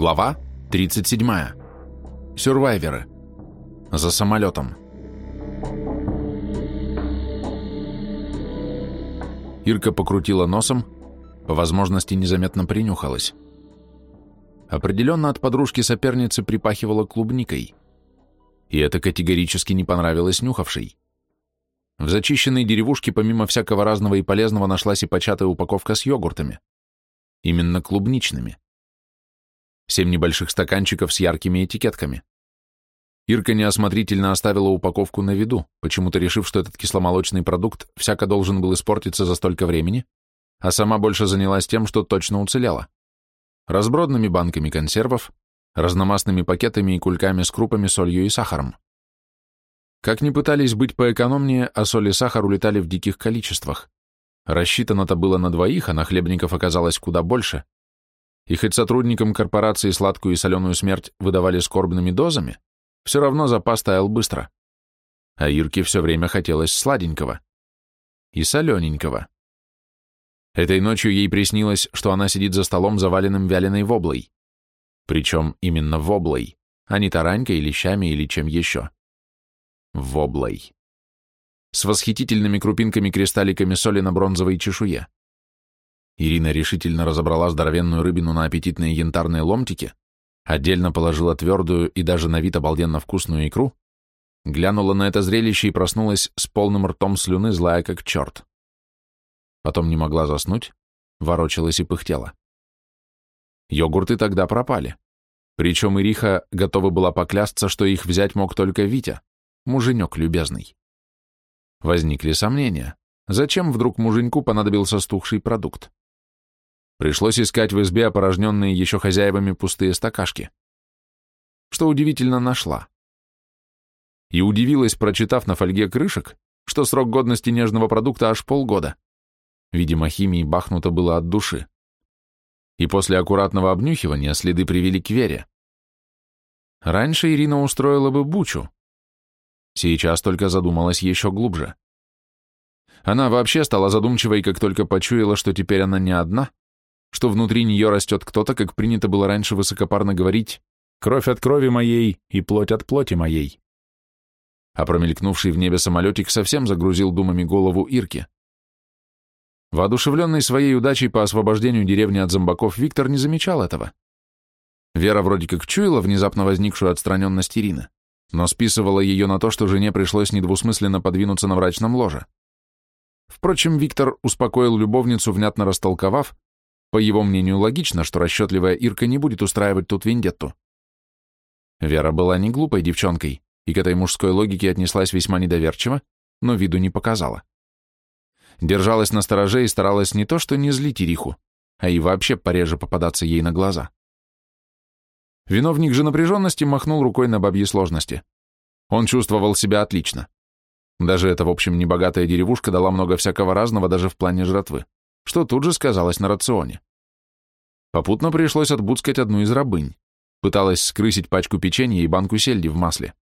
Глава 37. Сюрвайверы. За самолетом. Ирка покрутила носом, по возможности незаметно принюхалась. Определенно от подружки-соперницы припахивала клубникой. И это категорически не понравилось нюхавшей. В зачищенной деревушке помимо всякого разного и полезного нашлась и початая упаковка с йогуртами. Именно клубничными семь небольших стаканчиков с яркими этикетками. Ирка неосмотрительно оставила упаковку на виду, почему-то решив, что этот кисломолочный продукт всяко должен был испортиться за столько времени, а сама больше занялась тем, что точно уцелела. Разбродными банками консервов, разномастными пакетами и кульками с крупами, солью и сахаром. Как ни пытались быть поэкономнее, а соль и сахар улетали в диких количествах. Рассчитано-то было на двоих, а на хлебников оказалось куда больше, и хоть сотрудникам корпорации сладкую и соленую смерть выдавали скорбными дозами, все равно запас таял быстро. А Ирке все время хотелось сладенького. И солененького. Этой ночью ей приснилось, что она сидит за столом, заваленным вяленой воблой. Причем именно воблой, а не таранькой, лещами или чем еще. Воблой. С восхитительными крупинками-кристалликами соли на бронзовой чешуе. Ирина решительно разобрала здоровенную рыбину на аппетитные янтарные ломтики, отдельно положила твердую и даже на вид обалденно вкусную икру, глянула на это зрелище и проснулась с полным ртом слюны, злая как черт. Потом не могла заснуть, ворочалась и пыхтела. Йогурты тогда пропали. Причем Ириха готова была поклясться, что их взять мог только Витя, муженек любезный. Возникли сомнения. Зачем вдруг муженьку понадобился стухший продукт? Пришлось искать в избе опорожненные еще хозяевами пустые стакашки. Что удивительно нашла. И удивилась, прочитав на фольге крышек, что срок годности нежного продукта аж полгода. Видимо, химии бахнуто было от души. И после аккуратного обнюхивания следы привели к вере. Раньше Ирина устроила бы бучу. Сейчас только задумалась еще глубже. Она вообще стала задумчивой, как только почуяла, что теперь она не одна, что внутри нее растет кто-то, как принято было раньше высокопарно говорить, кровь от крови моей и плоть от плоти моей. А промелькнувший в небе самолетик совсем загрузил думами голову Ирки. Воодушевленный своей удачей по освобождению деревни от зомбаков, Виктор не замечал этого. Вера вроде как чуяла внезапно возникшую отстраненность Ирины, но списывала ее на то, что жене пришлось недвусмысленно подвинуться на врачном ложе. Впрочем, Виктор успокоил любовницу, внятно растолковав, по его мнению, логично, что расчетливая Ирка не будет устраивать тут вендетту. Вера была не глупой девчонкой и к этой мужской логике отнеслась весьма недоверчиво, но виду не показала. Держалась на стороже и старалась не то что не злить Ириху, а и вообще пореже попадаться ей на глаза. Виновник же напряженности махнул рукой на бабьи сложности. Он чувствовал себя отлично. Даже эта, в общем, небогатая деревушка дала много всякого разного даже в плане жратвы что тут же сказалось на рационе. Попутно пришлось отбудскать одну из рабынь. Пыталась скрысить пачку печенья и банку сельди в масле.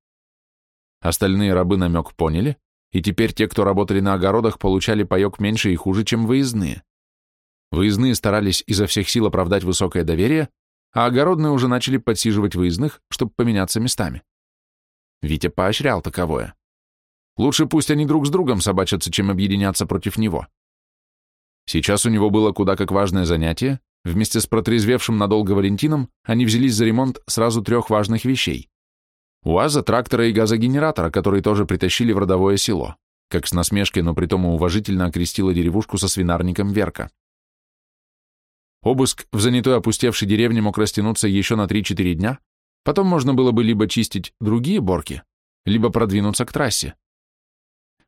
Остальные рабы намек поняли, и теперь те, кто работали на огородах, получали паек меньше и хуже, чем выездные. Выездные старались изо всех сил оправдать высокое доверие, а огородные уже начали подсиживать выездных, чтобы поменяться местами. Витя поощрял таковое. Лучше пусть они друг с другом собачатся, чем объединяться против него. Сейчас у него было куда как важное занятие. Вместе с протрезвевшим надолго Валентином они взялись за ремонт сразу трех важных вещей. УАЗа, трактора и газогенератора, который тоже притащили в родовое село, как с насмешкой, но притом уважительно окрестила деревушку со свинарником Верка. Обыск в занятой опустевшей деревне мог растянуться еще на 3-4 дня, потом можно было бы либо чистить другие борки, либо продвинуться к трассе.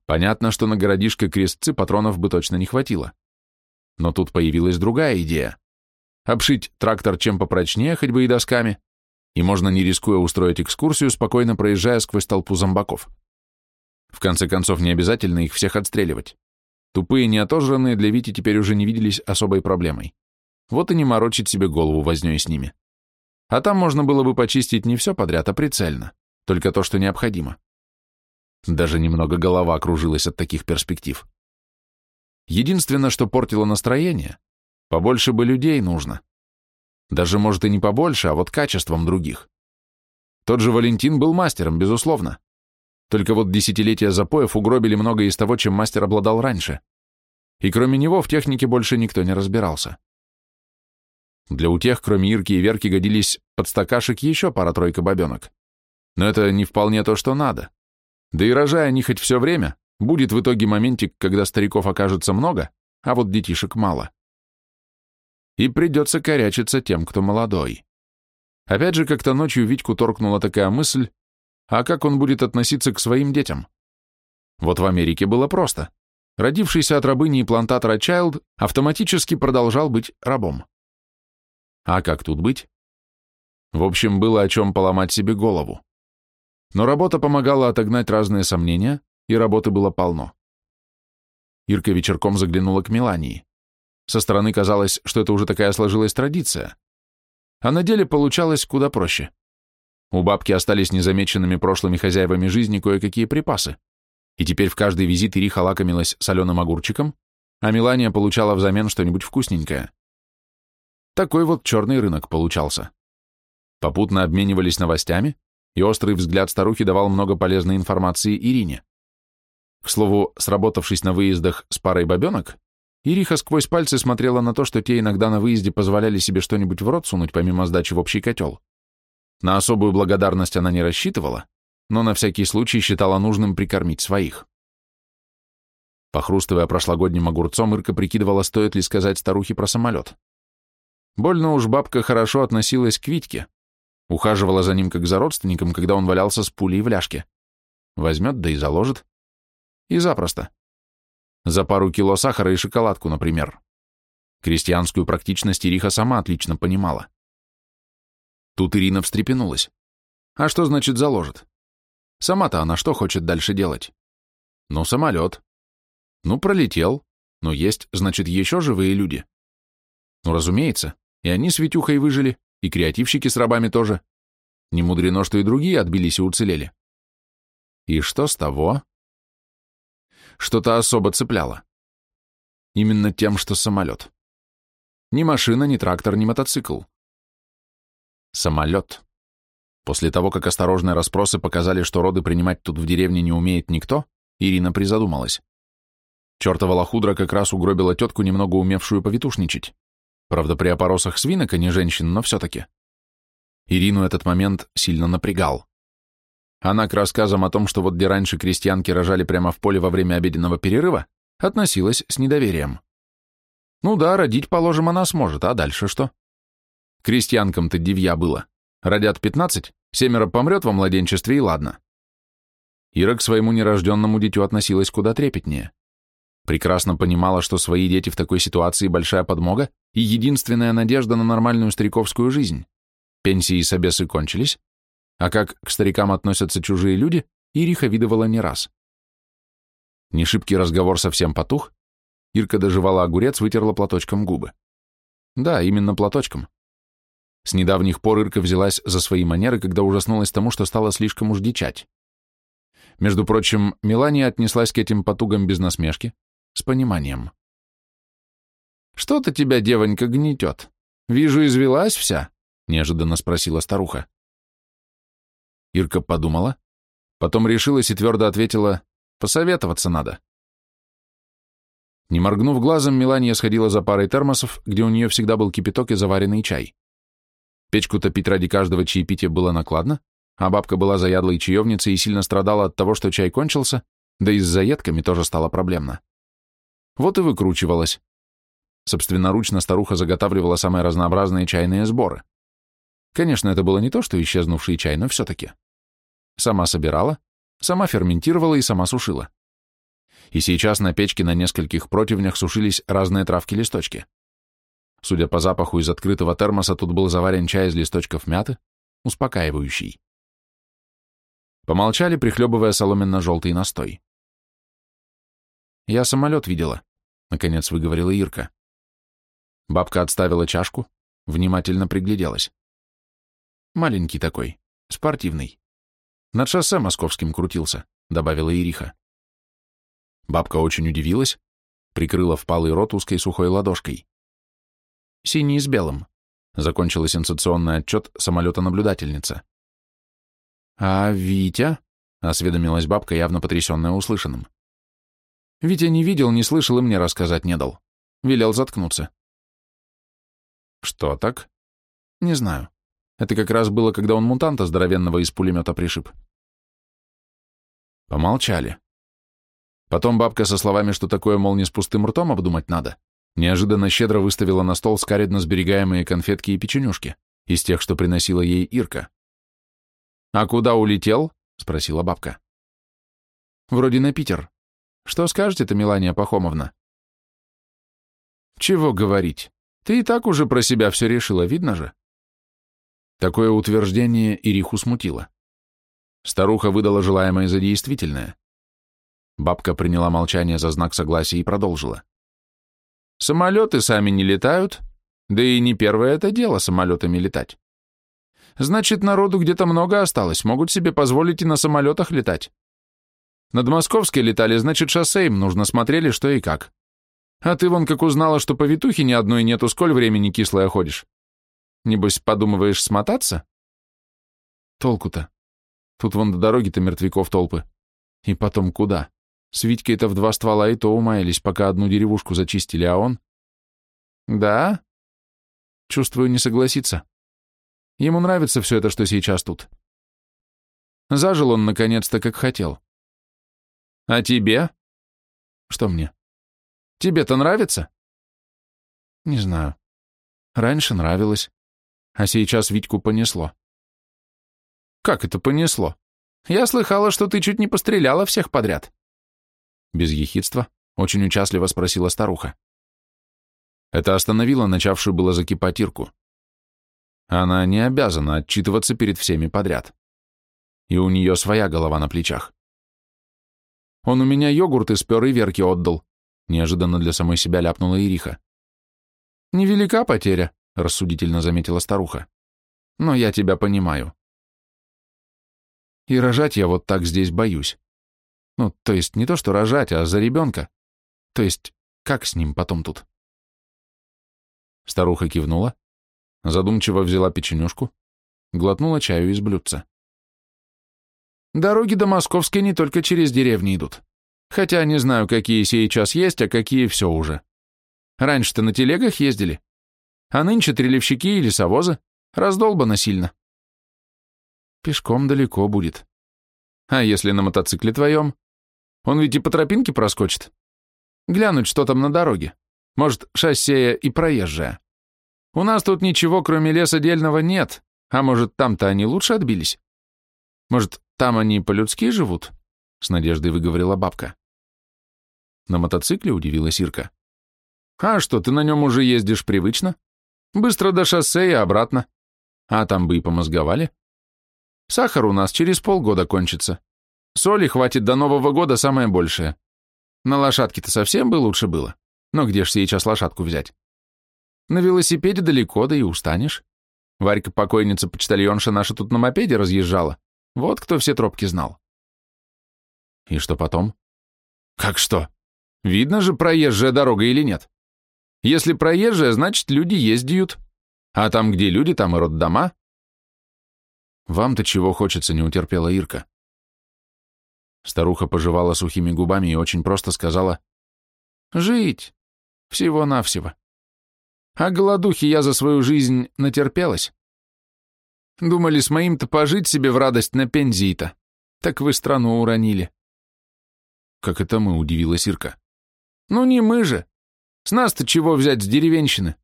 Понятно, что на городишко крестцы патронов бы точно не хватило. Но тут появилась другая идея. Обшить трактор чем попрочнее, хоть бы и досками, и можно, не рискуя устроить экскурсию, спокойно проезжая сквозь толпу зомбаков. В конце концов, не обязательно их всех отстреливать. Тупые неотожранные для Вити теперь уже не виделись особой проблемой. Вот и не морочить себе голову вознёй с ними. А там можно было бы почистить не все подряд, а прицельно, только то, что необходимо. Даже немного голова кружилась от таких перспектив. Единственное, что портило настроение, побольше бы людей нужно. Даже, может, и не побольше, а вот качеством других. Тот же Валентин был мастером, безусловно. Только вот десятилетия запоев угробили многое из того, чем мастер обладал раньше. И кроме него в технике больше никто не разбирался. Для утех, кроме Ирки и Верки, годились под стакашек еще пара-тройка бабенок. Но это не вполне то, что надо. Да и рожая они хоть все время, будет в итоге моментик, когда стариков окажется много, а вот детишек мало. И придется корячиться тем, кто молодой. Опять же, как-то ночью Витьку торкнула такая мысль, а как он будет относиться к своим детям? Вот в Америке было просто. Родившийся от рабыни и плантатора Чайлд автоматически продолжал быть рабом. А как тут быть? В общем, было о чем поломать себе голову. Но работа помогала отогнать разные сомнения, и работы было полно. Ирка вечерком заглянула к Мелании. Со стороны казалось, что это уже такая сложилась традиция. А на деле получалось куда проще. У бабки остались незамеченными прошлыми хозяевами жизни кое-какие припасы. И теперь в каждый визит Ириха лакомилась соленым огурчиком, а Мелания получала взамен что-нибудь вкусненькое. Такой вот черный рынок получался. Попутно обменивались новостями, и острый взгляд старухи давал много полезной информации Ирине. К слову, сработавшись на выездах с парой бабенок, Ириха сквозь пальцы смотрела на то, что те иногда на выезде позволяли себе что-нибудь в рот сунуть помимо сдачи в общий котел. На особую благодарность она не рассчитывала, но на всякий случай считала нужным прикормить своих. Похрустывая прошлогодним огурцом, Ирка прикидывала, стоит ли сказать старухе про самолет. Больно уж бабка хорошо относилась к Витьке, ухаживала за ним как за родственником, когда он валялся с пулей в ляжке. Возьмет, да и заложит. И запросто. За пару кило сахара и шоколадку, например. Крестьянскую практичность Ириха сама отлично понимала. Тут Ирина встрепенулась. А что значит заложит? Сама-то она что хочет дальше делать? Ну, самолет. Ну, пролетел. Но есть, значит, еще живые люди. Ну, разумеется, и они с Витюхой выжили, и креативщики с рабами тоже. Не мудрено, что и другие отбились и уцелели. И что с того? Что-то особо цепляло. Именно тем, что самолет. Ни машина, ни трактор, ни мотоцикл. Самолет. После того, как осторожные расспросы показали, что роды принимать тут в деревне не умеет никто, Ирина призадумалась. Чертова лохудра как раз угробила тетку, немного умевшую повитушничать. Правда, при опоросах свинок, а не женщин, но все-таки. Ирину этот момент сильно напрягал. Она к рассказам о том, что вот где раньше крестьянки рожали прямо в поле во время обеденного перерыва, относилась с недоверием. Ну да, родить, положим, она сможет, а дальше что? Крестьянкам-то дивья было. Родят пятнадцать, семеро помрет во младенчестве и ладно. Ира к своему нерожденному дитю относилась куда трепетнее. Прекрасно понимала, что свои дети в такой ситуации большая подмога и единственная надежда на нормальную стариковскую жизнь. Пенсии и собесы кончились, а как к старикам относятся чужие люди, Ириха видывала не раз. Нешибкий разговор совсем потух, Ирка доживала огурец, вытерла платочком губы. Да, именно платочком. С недавних пор Ирка взялась за свои манеры, когда ужаснулась тому, что стала слишком уж дичать. Между прочим, Мелания отнеслась к этим потугам без насмешки, с пониманием. «Что-то тебя, девонька, гнетет. Вижу, извелась вся?» — неожиданно спросила старуха. Ирка подумала, потом решилась и твердо ответила, «Посоветоваться надо». Не моргнув глазом, Мелания сходила за парой термосов, где у нее всегда был кипяток и заваренный чай. Печку топить ради каждого чаепития было накладно, а бабка была заядлой чаевницей и сильно страдала от того, что чай кончился, да и с заедками тоже стало проблемно. Вот и выкручивалась. Собственноручно старуха заготавливала самые разнообразные чайные сборы. Конечно, это было не то, что исчезнувший чай, но все-таки. Сама собирала, сама ферментировала и сама сушила. И сейчас на печке на нескольких противнях сушились разные травки-листочки. Судя по запаху из открытого термоса, тут был заварен чай из листочков мяты, успокаивающий. Помолчали, прихлебывая соломенно-желтый настой. «Я самолет видела», — наконец выговорила Ирка. Бабка отставила чашку, внимательно пригляделась. «Маленький такой, спортивный. Над шоссе московским крутился», — добавила Ириха. Бабка очень удивилась, прикрыла впалый рот узкой сухой ладошкой. «Синий с белым. закончила сенсационный отчет самолета-наблюдательница. «А Витя?» — осведомилась бабка, явно потрясенная услышанным. «Витя не видел, не слышал и мне рассказать не дал. Велел заткнуться». «Что так?» «Не знаю. Это как раз было, когда он мутанта здоровенного из пулемета пришиб». Помолчали. Потом бабка со словами, что такое, мол, не с пустым ртом обдумать надо, неожиданно щедро выставила на стол скаредно сберегаемые конфетки и печенюшки из тех, что приносила ей Ирка. «А куда улетел?» — спросила бабка. «Вроде на Питер. Что скажете-то, Мелания Пахомовна?» «Чего говорить? Ты и так уже про себя все решила, видно же?» Такое утверждение Ириху смутило. Старуха выдала желаемое за действительное. Бабка приняла молчание за знак согласия и продолжила. Самолеты сами не летают, да и не первое это дело самолетами летать. Значит, народу где-то много осталось, могут себе позволить и на самолетах летать. Над Московской летали, значит, шоссе им нужно, смотрели, что и как. А ты вон как узнала, что повитухи ни одной нету, сколь времени кислая ходишь? Небось, подумываешь смотаться? Толку-то? Тут вон до дороги-то мертвяков толпы. И потом куда? С Витькой-то в два ствола и то умаялись, пока одну деревушку зачистили, а он... Да? Чувствую, не согласится. Ему нравится все это, что сейчас тут. Зажил он, наконец-то, как хотел. А тебе? Что мне? Тебе-то нравится? Не знаю. Раньше нравилось, а сейчас Витьку понесло. Как это понесло? Я слыхала, что ты чуть не постреляла всех подряд. Без ехидства, очень участливо спросила старуха. Это остановило начавшую было закипать Ирку. Она не обязана отчитываться перед всеми подряд. И у нее своя голова на плечах. Он у меня йогурт из пер и Верки отдал, неожиданно для самой себя ляпнула Ириха. Невелика потеря, рассудительно заметила старуха. Но я тебя понимаю. И рожать я вот так здесь боюсь. Ну, то есть не то, что рожать, а за ребенка. То есть, как с ним потом тут? Старуха кивнула, задумчиво взяла печенюшку, глотнула чаю из блюдца. Дороги до Московской не только через деревни идут. Хотя не знаю, какие сейчас есть, а какие все уже. Раньше-то на телегах ездили. А нынче трелевщики и лесовозы. Раздолбано сильно. Пешком далеко будет. А если на мотоцикле твоем? Он ведь и по тропинке проскочит. Глянуть, что там на дороге. Может, шоссея и проезжая. У нас тут ничего, кроме леса дельного, нет. А может, там-то они лучше отбились? Может, там они по-людски живут? С надеждой выговорила бабка. На мотоцикле удивилась Ирка. А что, ты на нем уже ездишь привычно? Быстро до шоссе и обратно. А там бы и помозговали. Сахар у нас через полгода кончится. Соли хватит до Нового года самое большее. На лошадке-то совсем бы лучше было. Но где ж сейчас лошадку взять? На велосипеде далеко, да и устанешь. Варька-покойница, почтальонша наша тут на мопеде разъезжала. Вот кто все тропки знал. И что потом? Как что? Видно же, проезжая дорога или нет. Если проезжая, значит, люди ездят. А там, где люди, там и роддома. «Вам-то чего хочется?» — не утерпела Ирка. Старуха пожевала сухими губами и очень просто сказала «Жить. Всего-навсего. А голодухи я за свою жизнь натерпелась. Думали, с моим-то пожить себе в радость на пензии-то. Так вы страну уронили». «Как это мы?» — удивилась Ирка. «Ну не мы же. С нас-то чего взять с деревенщины?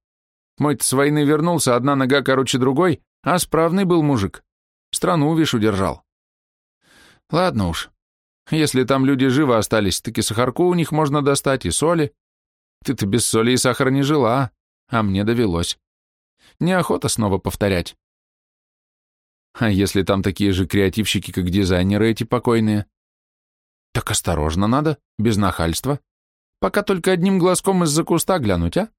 Мой-то с войны вернулся, одна нога короче другой, а справный был мужик. Страну, вишь, удержал. Ладно уж. Если там люди живы остались, так и сахарку у них можно достать, и соли. Ты-то без соли и сахара не жила, а мне довелось. Неохота снова повторять. А если там такие же креативщики, как дизайнеры эти покойные? Так осторожно надо, без нахальства. Пока только одним глазком из-за куста глянуть, а?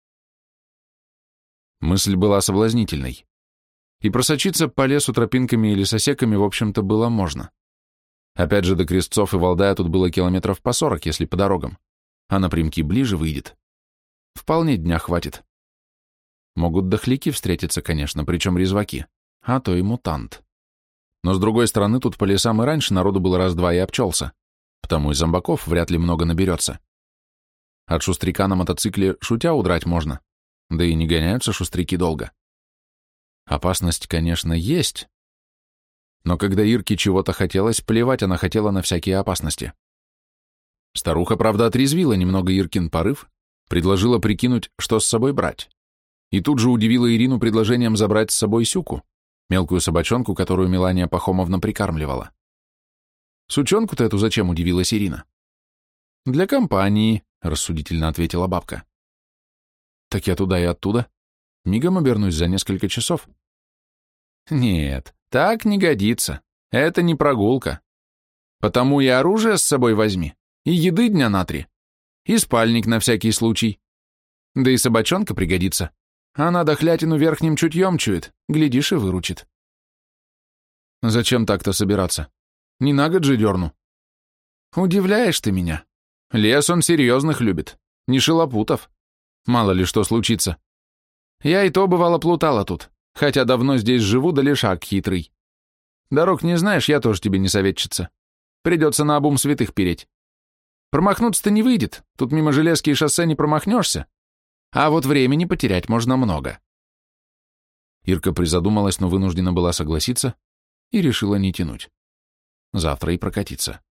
Мысль была соблазнительной и просочиться по лесу тропинками или сосеками, в общем-то, было можно. Опять же, до Крестцов и Валдая тут было километров по сорок, если по дорогам, а напрямки ближе выйдет. Вполне дня хватит. Могут дохляки встретиться, конечно, причем резваки, а то и мутант. Но с другой стороны, тут по лесам и раньше народу было раз-два и обчелся, потому и зомбаков вряд ли много наберется. От шустряка на мотоцикле шутя удрать можно, да и не гоняются шустряки долго. Опасность, конечно, есть, но когда Ирке чего-то хотелось, плевать она хотела на всякие опасности. Старуха, правда, отрезвила немного Иркин порыв, предложила прикинуть, что с собой брать и тут же удивила Ирину предложением забрать с собой Сюку, мелкую собачонку, которую Мелания Пахомовна прикармливала. «Сучонку-то эту зачем?» — удивилась Ирина. «Для компании», — рассудительно ответила бабка. «Так я туда и оттуда. Мигом обернусь за несколько часов». «Нет, так не годится. Это не прогулка. Потому и оружие с собой возьми, и еды дня на три, и спальник на всякий случай. Да и собачонка пригодится. Она дохлятину верхним чутьем чует, глядишь и выручит. Зачем так-то собираться? Не на год же дерну. Удивляешь ты меня. Лес он серьезных любит, не шелопутов. Мало ли что случится. Я и то бывало плутала тут, хотя давно здесь живу, да лишак хитрый. Дорог не знаешь, я тоже тебе не советчица. Придется на обум святых переть. Промахнуться-то не выйдет, тут мимо железки и шоссе не промахнешься. А вот времени потерять можно много. Ирка призадумалась, но вынуждена была согласиться и решила не тянуть. Завтра и прокатиться.